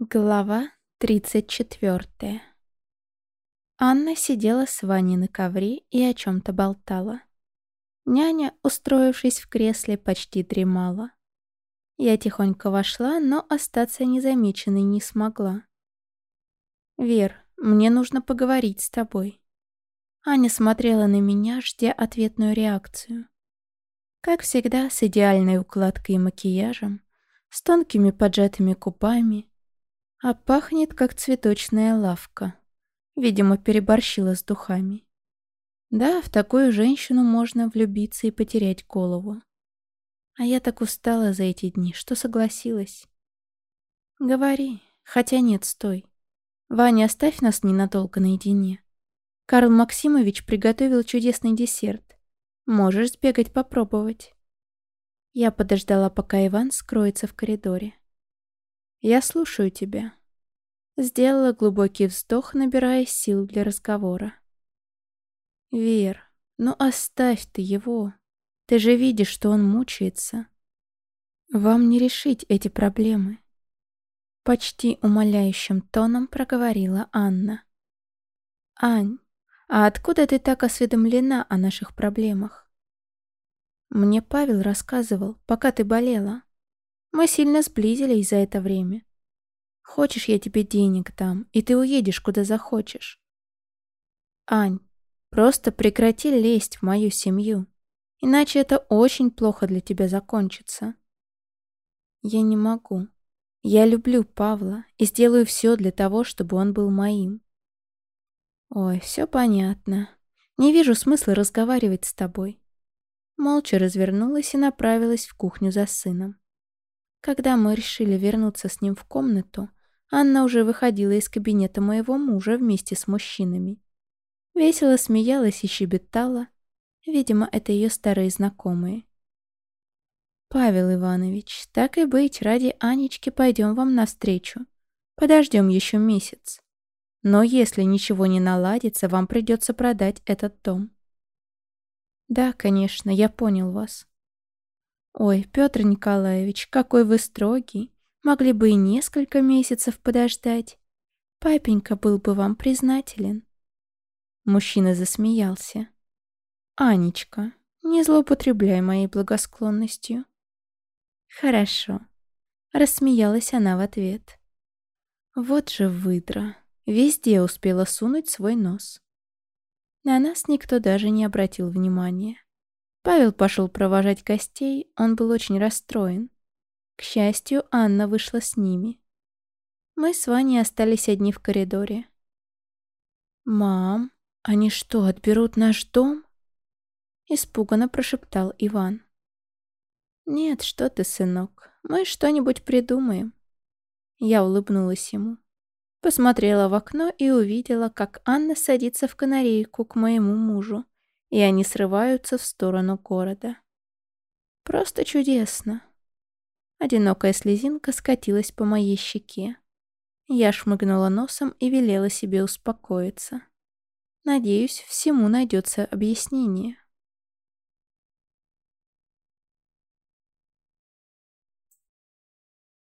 Глава 34 Анна сидела с Ваней на ковре и о чем-то болтала. Няня, устроившись в кресле, почти дремала. Я тихонько вошла, но остаться незамеченной не смогла. «Вер, мне нужно поговорить с тобой». Аня смотрела на меня, ждя ответную реакцию. Как всегда, с идеальной укладкой и макияжем, с тонкими поджатыми купами, а пахнет, как цветочная лавка. Видимо, переборщила с духами. Да, в такую женщину можно влюбиться и потерять голову. А я так устала за эти дни, что согласилась. Говори, хотя нет, стой. Ваня, оставь нас ненадолго наедине. Карл Максимович приготовил чудесный десерт. Можешь сбегать попробовать. Я подождала, пока Иван скроется в коридоре. «Я слушаю тебя». Сделала глубокий вздох, набирая сил для разговора. «Вер, ну оставь ты его. Ты же видишь, что он мучается. Вам не решить эти проблемы». Почти умоляющим тоном проговорила Анна. «Ань, а откуда ты так осведомлена о наших проблемах?» «Мне Павел рассказывал, пока ты болела. Мы сильно сблизились за это время. Хочешь, я тебе денег дам, и ты уедешь, куда захочешь. Ань, просто прекрати лезть в мою семью, иначе это очень плохо для тебя закончится. Я не могу. Я люблю Павла и сделаю все для того, чтобы он был моим. Ой, все понятно. Не вижу смысла разговаривать с тобой. Молча развернулась и направилась в кухню за сыном. Когда мы решили вернуться с ним в комнату, Анна уже выходила из кабинета моего мужа вместе с мужчинами. Весело смеялась и щебетала. Видимо, это ее старые знакомые. «Павел Иванович, так и быть, ради Анечки пойдем вам навстречу. Подождем еще месяц. Но если ничего не наладится, вам придется продать этот дом». «Да, конечно, я понял вас. «Ой, Петр Николаевич, какой вы строгий. Могли бы и несколько месяцев подождать. Папенька был бы вам признателен». Мужчина засмеялся. «Анечка, не злоупотребляй моей благосклонностью». «Хорошо», — рассмеялась она в ответ. «Вот же выдра, везде успела сунуть свой нос». На нас никто даже не обратил внимания. Павел пошел провожать гостей, он был очень расстроен. К счастью, Анна вышла с ними. Мы с Ваней остались одни в коридоре. «Мам, они что, отберут наш дом?» Испуганно прошептал Иван. «Нет, что ты, сынок, мы что-нибудь придумаем». Я улыбнулась ему. Посмотрела в окно и увидела, как Анна садится в канарейку к моему мужу и они срываются в сторону города. Просто чудесно. Одинокая слезинка скатилась по моей щеке. Я шмыгнула носом и велела себе успокоиться. Надеюсь, всему найдется объяснение.